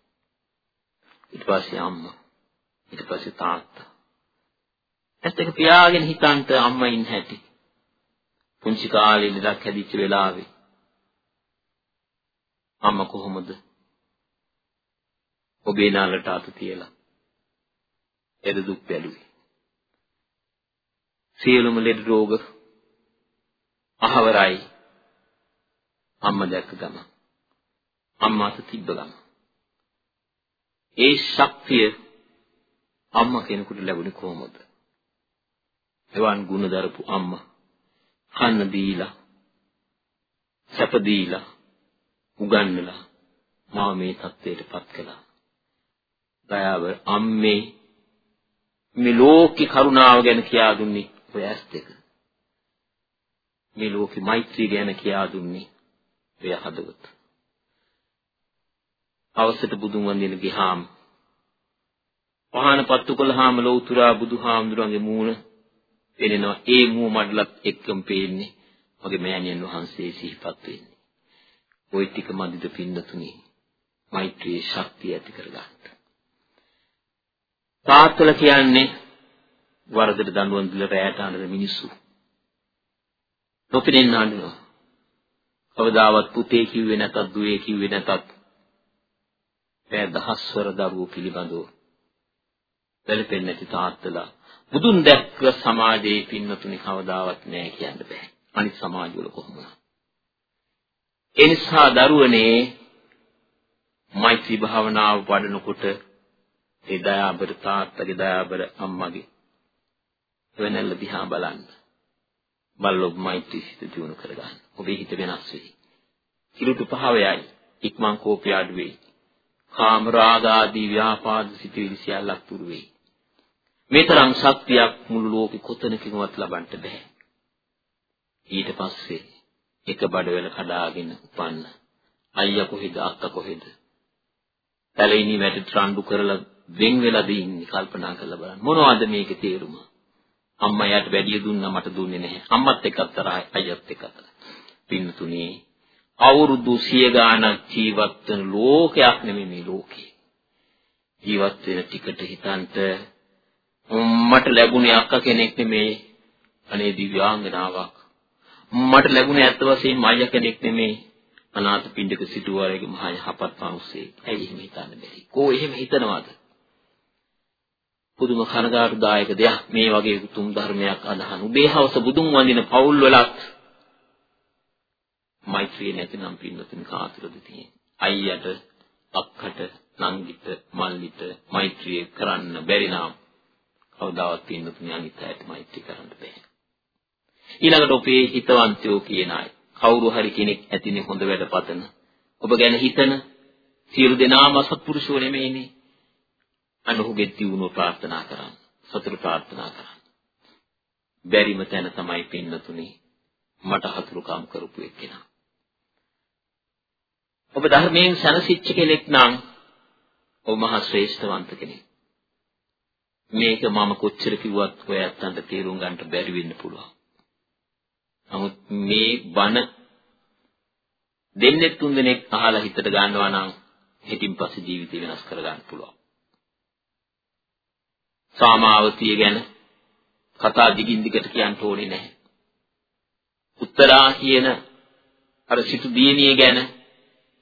ඊට පස්සේ අම්මා. ඊට පස්සේ තාත්තා. ඇත්ත එක පියාගෙන හිතන්ට අම්මා ඉන්න හැටි. පුංචි කාලේ ඉඳලා හැදිච්ච වෙලාවේ අම්මා කොහොමද? ඔබේ නාලට අත තියලා. එද දුක් බැලුවේ. සියලුම ලෙඩ රෝග අහවරයි. අම්මා දැක්ක ගම. අම්මාට තිබ්බ ගම. ඒ ශක්තිය අම්මා කෙනෙකුට ලැබුණේ කොහොමද? එවන් ගුණ දරපු අම්මා කන්න දීලා සැප දීලා උගන්වලා මා මේ தත්ත්වයටපත් කළා දයාව අම්මේ මේ ලෝකේ කරුණාව ගැන කියා දුන්නේ ඔය ඇස් දෙක මේ ලෝකේ මෛත්‍රිය ගැන කියා දුන්නේ ඔය හදවත. අවසට බුදුන් වන්දින ගිහාම පහන පත්තු කළාම ලෞතුරා බුදුහාමුදුරන්ගේ මූණ පෙනෙනවා. ඒ මූ මඩලත් එක්කම පේන්නේ. මගේ මෑණියන් වහන්සේ සිහිපත් වෙන්නේ. ওই ටික මදිද පින්නතුනි. මෛත්‍රියේ ශක්තිය ඇති කරගන්න. තාත්තල කියන්නේ වරදට දඬුවම් දීලා රැයට අඬන මිනිස්සු. නොපෙනෙන්න අඬනවා. කවදාවත් පුතේ කිව්වේ නැතත් දුවේ කිව්වේ නැතත් පෑ දහස්වර දරුවෝ පිළිබඳව වැළපෙන්නේ නැති තාත්තලා බුදුන් දැක්ක සමාජයේ පින්නතුනි කවදාවත් නෑ කියන්න බෑ. අනිත් සමාජවල කොහොමද? ඒ නිසා දරුවනේ මෛත්‍රී භාවනාව වඩනකොට ඒ දයාබර තාත්තගේ දයාබර අම්මගේ වෙනල්ල දිහා බලන්න. බල්ලොබ් මෛත්‍රී සිත දිනු කරගන්න. ඔබේ හිත වෙනස් වෙයි. කිලුට පහවයයි. ඉක්මන් කෝපය අඩු වෙයි. කාම රාග ආදී ව්‍යාපාද සිටිවිලි සියල්ලක් දුරු වෙයි. මේ තරම් ශක්තියක් මුළු ලෝකෙ කොතනකින්වත් ලබන්න බෑ. ඊට පස්සේ එක බඩවැල කඩාගෙන උපන්න අයියා කොහෙද අක්කා කොහෙද? පැලෙණි වැට රණ්ඩු කරලා වෙන් වෙලාද ඉන්නේ කල්පනා කරලා බලන්න. මොනවද මේකේ තේරුම? අම්මා යාට වැඩිය දුන්නා මට දුන්නේ නැහැ. අම්මත් එක්ක තරහයි අයියත් එක්ක තරහයි. පින්තුනේ අවුරුදු 100 ගාණක් ජීවත් වෙන ලෝකයක් නෙමෙයි මේ ලෝකේ. ජීවත් වෙන ටිකට හිතන්ට මට ලැබුණේ අක්කා කෙනෙක් නෙමෙයි අනේ දිව්‍යාංගනාවක්. මට ලැබුණේ ඇත්ත වශයෙන්ම අයියා කෙනෙක් නෙමෙයි අනාථ පිණ්ඩක සිටුවාරගේ මහා යහපත් මිනිස්සෙක්. ඇයි එහෙම හිතන්න බැරි? කෝ එහෙම හිතනවාද? පුදුම කනගාටුදායක දෙයක් මේ වගේ උතුම් ධර්මයක් අදහන. උබේ හවස බුදුන් වඳින පවුල් වලත් මෛත්‍රිය නැතිනම් පින්නතුන් කාතුරද තියෙන්නේ. අයියට, අක්කට, නංගිට, මල්ලිට මෛත්‍රිය කරන්න බැරි නම් කවදාවත් පින්නතුන් අනිත් අයට මෛත්‍රී කරන්න බෑ. ඊළඟට ඔපේ හිතවන්තයෝ කියන අය කවුරු හරි කෙනෙක් ඇතිනේ හොඳ වැඩ පතන. ඔබ ගැන හිතන සියලු දෙනාම සත්පුරුෂෝ නෙමෙයිනේ. අන්න ඔහුගේ දියුණුව ප්‍රාර්ථනා කරන්න. සතුට ප්‍රාර්ථනා කරන්න. බැරිම තැන තමයි පින්නතුනේ මට හතුරුකම් කරපු එක්කෙනා. ඔබ ධර්මයෙන් සැනසෙච්ච කෙනෙක් නම් ඔබ මහා ශ්‍රේෂ්ඨවන්ත කෙනෙක්. මේක මම කොච්චර කිව්වත් ඔය ඇත්තන්ට තේරුම් ගන්නට බැරි වෙන්න පුළුවන්. නමුත් මේ බණ දෙන්නේ තුන් දෙනෙක් අහලා හිතට ගන්නවා නම් හිතින් පස්සේ ජීවිතය වෙනස් කර ගන්න පුළුවන්. සාමාවතිය ගැන කතා දිගින් දිගට කියන්න ඕනේ නැහැ. උත්තරා කියන අර සිටු දියණිය ගැන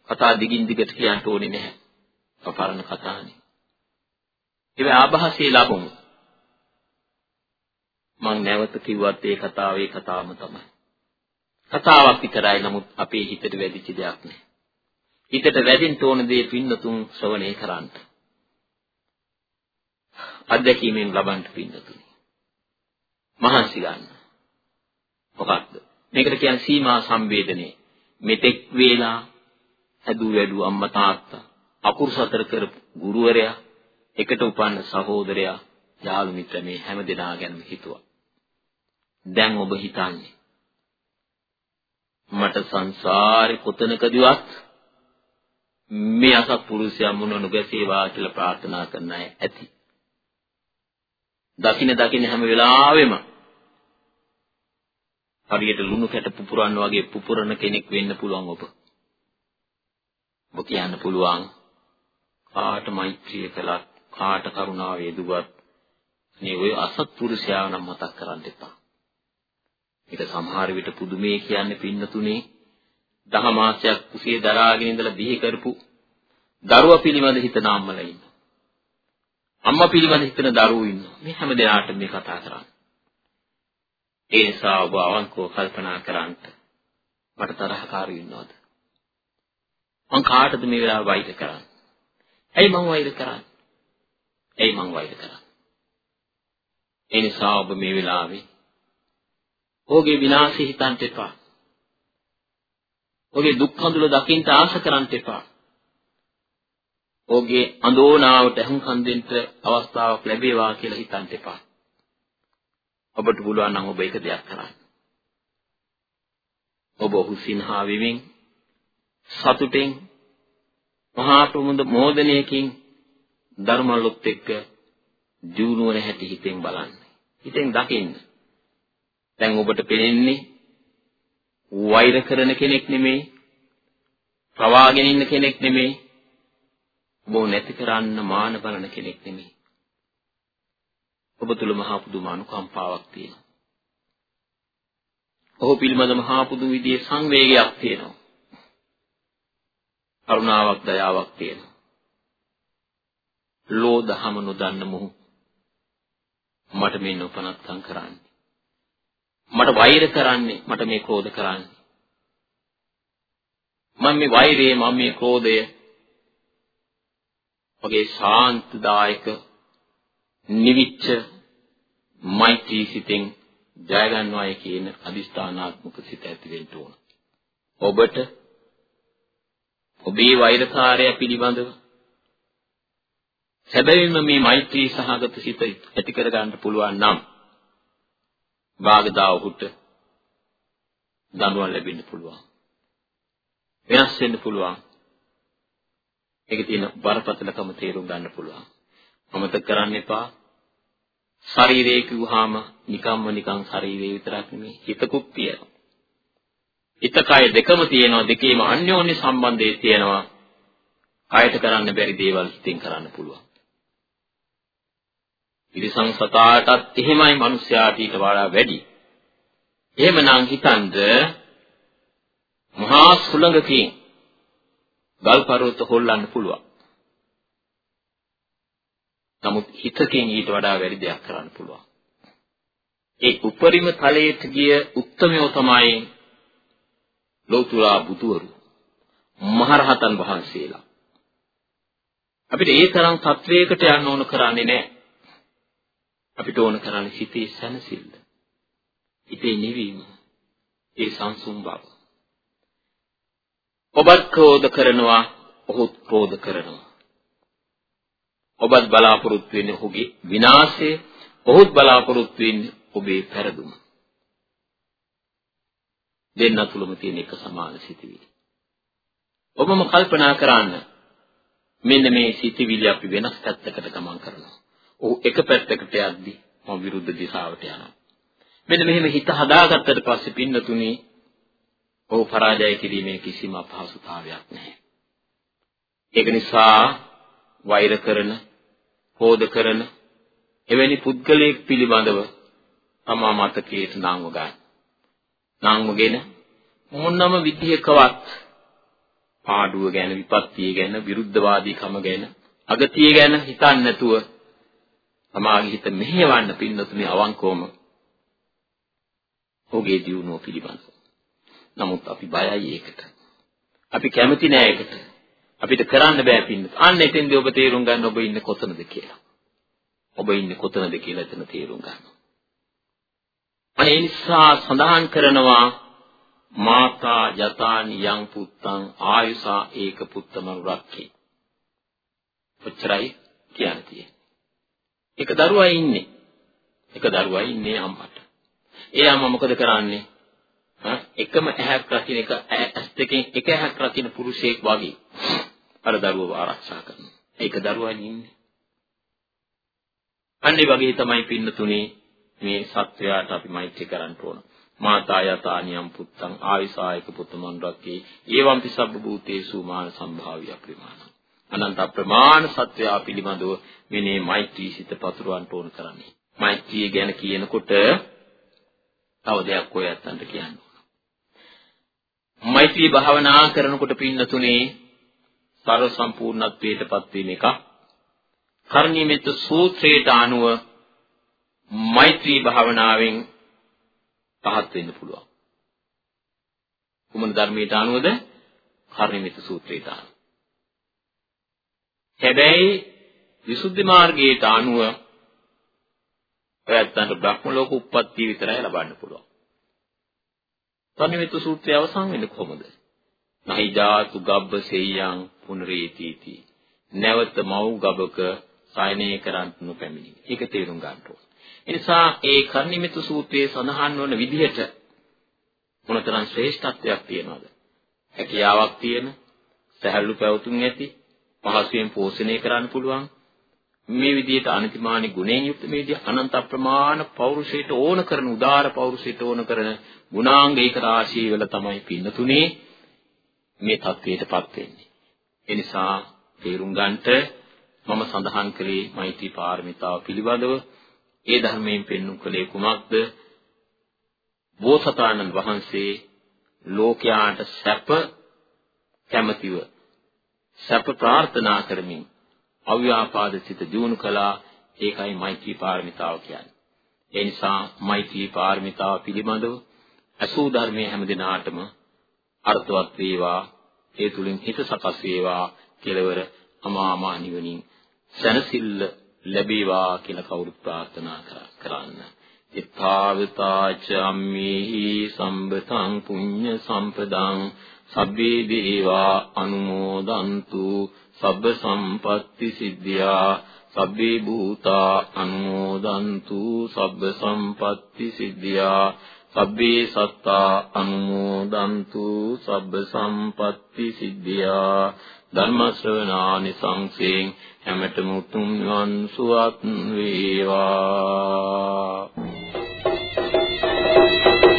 කතා දිගින් දිගට කියන්න ඕනේ නැහැ. අපරණ කතානේ. ඒක ආభాසයේ ලබමු. මම නැවත කිව්වත් ඒ කතාව ඒ කතාවම තමයි. කතාවක් විතරයි නමුත් අපේ හිතට වැදිච්ච දෙයක් නෑ. හිතට වැදින්න ඕන දේ පින්නතුන් ශ්‍රවණය කරන්න. අත්දැකීමෙන් ලබන්න පින්නතුනි. මහන්සි ගන්න. මොකක්ද? මේකට කියන්නේ සීමා සංවේදනය. මෙතෙක් වේලා හැදු වැඩු අම්මා තාත්තා අකුරු සතර කරපු ගුරුවරයා එකට උපන්න සහෝදරයා යාළු මිත්‍ර මේ හැම දෙනා ගැනම හිතුවා. දැන් ඔබ හිතන්නේ මට සංසාරේ කොතනකදීවත් මේ අසත්පුරුෂයා මුණ නොගැසේවා කියලා ප්‍රාර්ථනා කරන අය ඇති. දකින දකින හැම වෙලාවෙම හරියට ලුණු කැට පුපුරන්න වගේ පුපුරන කෙනෙක් වෙන්න පුළුවන් ඔබ. ඔබ කියන්න පුළුවන් කාට මෛත්‍රිය කළත් කාට කරුණාව යෙදුවත් මේ ඔය අසත්පුරුෂයා නම් මතක් කරන්න එපා. ඒක සමහර විට පුදුමේ කියන්නේ පින්නතුනේ දහමාසයක් කුසියේ දරාගෙන ඉඳලා දිහි කරපු දරුවා පිළිබඳ හිතන අම්මලා ඉන්නවා. අම්මා පිළිබඳ හිතන දරුවෝ ඉන්නවා. මේ හැම දෙනාටම මේ කතා කරන්නේ. ඒ නිසා ඔබ අවංකව කල්පනා කරන්න. මට තරහකාරී ඉන්නවද? මං කාටද මේ වෙලාව වෛර කරන්නේ? ඇයි මං වෛර කරන්නේ? ඇයි මං වෛර කරන්නේ? ඒ නිසා ඔබ මේ වෙලාවේ ඔහුගේ විනාශය හිතන්ට එපා. ඔහුගේ දුක් හඳුල දකින්න ආශ කරන්ට එපා. ඔහුගේ අඳෝනාවට අහුම්කම් දෙන්න අවස්ථාවක් ලැබේවා කියලා හිතන්ට එපා. ඔබට පුළුවන් නම් ඔබ එක දෙයක් කරන්න. ඔබ ඔහු සිනහා වෙමින් සතුටෙන් මහා ප්‍රමුද මෝදනයකින් ධර්මලොත් එක්ක දිනුවන හැටි හිතෙන් බලන්න. හිතෙන් දකින්න. දැන් ඔබට පේන්නේ වෛර කරන කෙනෙක් නෙමෙයි. ප්‍රවාගෙන ඉන්න කෙනෙක් නෙමෙයි. ඔබ නැති කරන්න මාන බලන කෙනෙක් නෙමෙයි. ඔබ තුල මහා පුදුම අනුකම්පාවක් තියෙනවා. ඔහු පිළිබඳ මහා පුදුම විදිහේ සංවේගයක් තියෙනවා. කරුණාවක් දයාවක් තියෙනවා. ලෝ දහම නොදන්න මොහු මට මේ නොපනත්කම් කරන්නේ. මට වෛර කරන්නේ මට මේ ක්‍රෝධ කරන්නේ. මම මේ වෛරය මම මේ ක්‍රෝධය වගේ ශාන්තදායක නිවිච්ච මෛත්‍රී සිතෙන් ජය ගන්නවායි කියන අදිස්ථානාත්මක සිත ඇති වෙන්න ඕන. ඔබට ඔබේ වෛරකාරය පිළිබඳව සැබවින්ම මේ මෛත්‍රී සහගත සිත ඇති කර ගන්න පුළුවන් නම් වාගදා ඔහුට දඬුවම් ලැබෙන්න පුළුවන්. වෙනස් වෙන්න පුළුවන්. ඒකේ තියෙන බරපතලකම තේරුම් ගන්න පුළුවන්. අමතක කරන්න එපා. ශරීරය කිව්වහම නිකම්ම නිකං ශරීරය විතරක් නෙමෙයි හිතකුත් තියෙනවා. හිත කය දෙකම තියෙනවා දෙකේම අන්‍යෝන්‍ය සම්බන්ධය තියෙනවා. කයට කරන්න බැරි දේවල් හිතෙන් කරන්න පුළුවන්. ඉරිසං සතාටත් එහෙමයි මිනිස්යාට ඊට වඩා වැඩි. එහෙමනම් හිතන්ද මහා සුළඟකින් ගල් පර්වත හොල්ලන්න පුළුවන්. නමුත් හිතකින් ඊට වඩා වැඩි දෙයක් කරන්න පුළුවන්. ඒ උපරිම තලයට ගිය උත්තමයෝ තමයි ලෞතුරා බුදුවරු මහරහතන් වහන්සේලා. අපිට ඒ තරම් තත්වයකට යන්න ඕන කරන්නේ නැහැ. අපිට ඕන කරන්නේ හිතේ සැනසෙල්ල. හිතේ නිවීම. ඒ සංසුන් බව. ඔබත් ක්‍රෝධ කරනවා, ඔහුත් ක්‍රෝධ කරනවා. ඔබත් බලාපොරොත්තු වෙන්නේ ඔහුගේ විනාශය, ඔහුත් බලාපොරොත්තු වෙන්නේ ඔබේ පෙරදුම. දෙන්න තුලම තියෙන එක සමාන සිටිවිලි. ඔබම කල්පනා කරන්න මෙන්න මේ සිටිවිලි අපි වෙනස් පැත්තකට ගමන් කරනවා. ඔහු එක පැත්තකට යද්දී මම විරුද්ධ දිශාවට යනවා. මෙන්න මෙහෙම හිත හදාගත්තට පස්සේ පින්නතුනි ඔහු පරාජය කිරීමේ කිසිම අපහසුතාවයක් නැහැ. ඒක නිසා වෛර කරන, හෝද කරන එවැනි පුද්ගලයෙක් පිළිබඳව තමා මතකයට නාංග ගන්න. නාංගගෙන මොනම විදිහකවත් පාඩුව ගැන, විපත්තිය ගැන, විරුද්ධවාදීකම ගැන, අගතිය ගැන හිතන්නේ නැතුව තමාගේ හිත මෙහෙවන්න පින්නතුනේ අවංකවම ඔහුගේ දියුණුව පිළිබඳව. නමුත් අපි බයයි ඒකට. අපි කැමති නෑ ඒකට. අපිට කරන්න බෑ පින්නත. අන්න එතෙන්දී ඔබ තේරුම් ගන්න ඔබ ඉන්නේ කොතනද කියලා. ඔබ ඉන්නේ කොතනද කියලා එතන තේරුම් ගන්න. අනේ නිසා සඳහන් කරනවා මාතා යතානි යං පුත්තං ආයුසා ඒක පුත්තම රක්කේ. ඔච්චරයි කියන්නේ. එක දරුවා ඉන්නේ. එක දරුවා ඉන්නේ අම්මට. ඒ අම්මා මොකද කරන්නේ? එකම ඇහැක් රකින්න එක ඇස් දෙකෙන් එක ඇහැක් රකින්න පුරුෂයෙක් වගේ අර දරුවව ආරක්ෂා කරනවා. ඒක දරුවා ඉන්නේ. අන්නේ වගේ තමයි පින්නතුනේ මේ සත්වයාට අපි මෛත්‍රී කරන්න ඕන. මාතා යතානියම් පුත්තං ආයසායක පුතමන් රක්කේ ඒවම්පි සබ්බ භූතේසු මාන සම්භාවිය ප්‍රමාණ. අනන්ත ප්‍රමාණ සත්වයා පිළිබඳව මෙනේ මෛත්‍රී සිත පතුරවන්න ඕන කරන්නේ. මෛත්‍රිය ගැන කියනකොට තව දෙයක් ඔය ඇත්තන්ට කියන්න ඕන. මෛත්‍රී භාවනා කරනකොට පින්නතුනේ සර්ව සම්පූර්ණත්වයටපත් වීම එකක්. කර්ණීයමෙත් සූත්‍රයට අනුව මෛත්‍රී භාවනාවෙන් පහත් වෙන්න පුළුවන්. කුමන ධර්මයට අනුවද? කර්ණීයමෙත් සූත්‍රයට අනුව. හැබැයි විසුද්ධි මාර්ගයට අනුව ඔයත්තන්ට බ්‍රහ්ම ලෝක උප්පත්තිය විතරයි ලබන්න පුළුවන්. කර්ණීයමෙත් සූත්‍රය අවසන් වෙන්නේ කොහොමද? නහි ජාතු ගබ්බ සෙය්‍යං පුනරේතිති. නැවත මව් ගබක සායනය කරන්ට නොපැමිණි. ඒක තේරුම් ගන්න ඕන. ඒ නිසා ඒ කර්ණිමිත සූත්‍රයේ සඳහන් වන විදිහට මොනතරම් ශ්‍රේෂ්ඨත්වයක් තියනවද? හැකියාවක් තියෙන, සහැල්ලු පැවතුම් ඇති, පහසුවෙන් පෝෂණය කරන්න පුළුවන්. මේ විදිහට අනිතිමානි ගුණයෙන් යුක්ත මේ විදිහ අනන්ත අප්‍රමාණ පෞරුෂයට ඕන කරන උදාාර පෞරුෂයට ඕන කරන ගුණාංග ඒක රාශිය වල තමයි පින්න තුනේ මේ தത്വයටපත් වෙන්නේ. ඒ නිසා තේරුම් ගන්නට මම සඳහන් කළේ මෛත්‍රී පාරමිතාව පිළිබඳව. ඒ ධර්මයෙන් පෙන්වු කලේ කුමක්ද? බෝසතාණන් වහන්සේ ලෝකයාට සැප කැමැතිව සැප ප්‍රාර්ථනා කරමින් අව්‍යාපාද සිත දියුණු කළා ඒකයි මෛත්‍රී පාරමිතාව කියන්නේ. ඒ නිසා මෛත්‍රී පාරමිතාව පිළිබඳව අසූ ධර්මයේ හැම දිනාටම අර්ථවත් වේවා ඒ තුලින් හිත සකස් වේවා කෙලවර අමා මහ නිවනින් සනසිල්ල ලැබේවා කියලා කවුරුත් ප්‍රාර්ථනා කරන්න. ඉත්තාවතාච අම්මේහි සම්බතං පුඤ්ඤ සම්පදං සබ්බේ දේවා අනුමෝදන්තු සබ්බ සම්පatti සිද්ධා සබ්බේ භූතා අනුමෝදන්තු සබ්බ සම්පatti සිද්ධා සබ්බේ සත්තා අනුමෝදන්තු සබ්බ සම්පatti සිද්ධා ධර්ම ශ්‍රවණානි සංසයෙන් හැමතෙම උතුම් නිවන් සුවත් වේවා.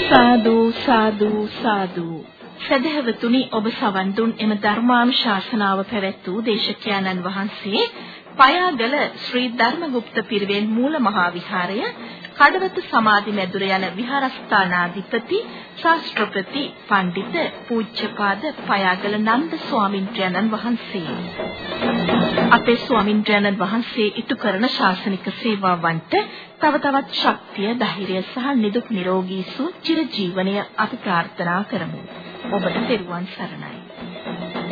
සාදු සාදු සාදු. සදහවතුනි ඔබ සවන් දුන් එම ධර්මානුශාසනාව පැවැත් වූ දේශකයන්න් වහන්සේ පයාගල ශ්‍රී ධර්මගුප්ත පිරිවෙන් මූල මහා විහාරය කඩවත සමාධි මැදුර යන විහාරස්ථානාධිපති ශාස්ත්‍රපති පඬිත පූජ්‍යපාද පයාගල නන්ද ස්වාමින්ද්‍රයන්න් වහන්සේ. අපේ ස්වාමින්ද්‍රයන්න් වහන්සේ ඉටු කරන ශාසනික සේවාවන්ට තව තවත් ශක්තිය ධෛර්යය සහ නිදුක් නිරෝගී සුව චිර ජීවනය අපි ප්‍රාර්ථනා කරමු. ඔබට තෙරුවන් සරණයි.